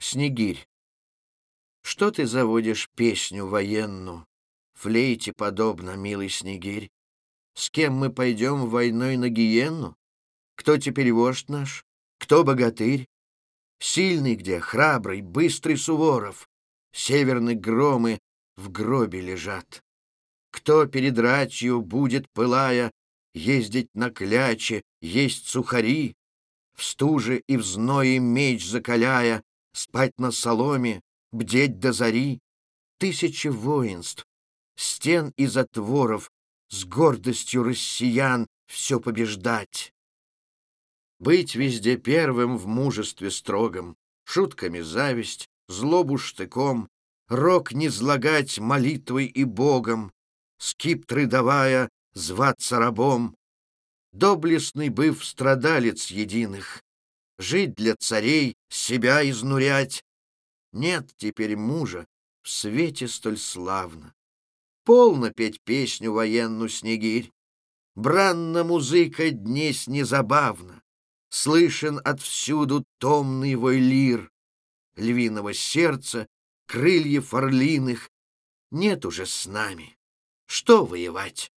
Снегирь, что ты заводишь песню военную? Флейте подобно, милый Снегирь. С кем мы пойдем войной на гиенну? Кто теперь вождь наш? Кто богатырь? Сильный где, храбрый, быстрый Суворов? Северные громы в гробе лежат. Кто перед рачью будет, пылая, Ездить на кляче, есть сухари, В стуже и в зное меч закаляя, Спать на соломе, бдеть до зари? Тысячи воинств, стен и затворов, С гордостью россиян все побеждать. Быть везде первым в мужестве строгом, Шутками зависть, злобу штыком, Рок не злагать молитвой и Богом, Скиптры давая, зваться рабом. Доблестный быв страдалец единых, Жить для царей, себя изнурять. Нет теперь мужа в свете столь славно. Полно петь песню военную снегирь, Бранна музыка днесь незабавна, Слышен отвсюду томный вой лир, Львиного сердца, крыльев орлиных Нет уже с нами. Что воевать?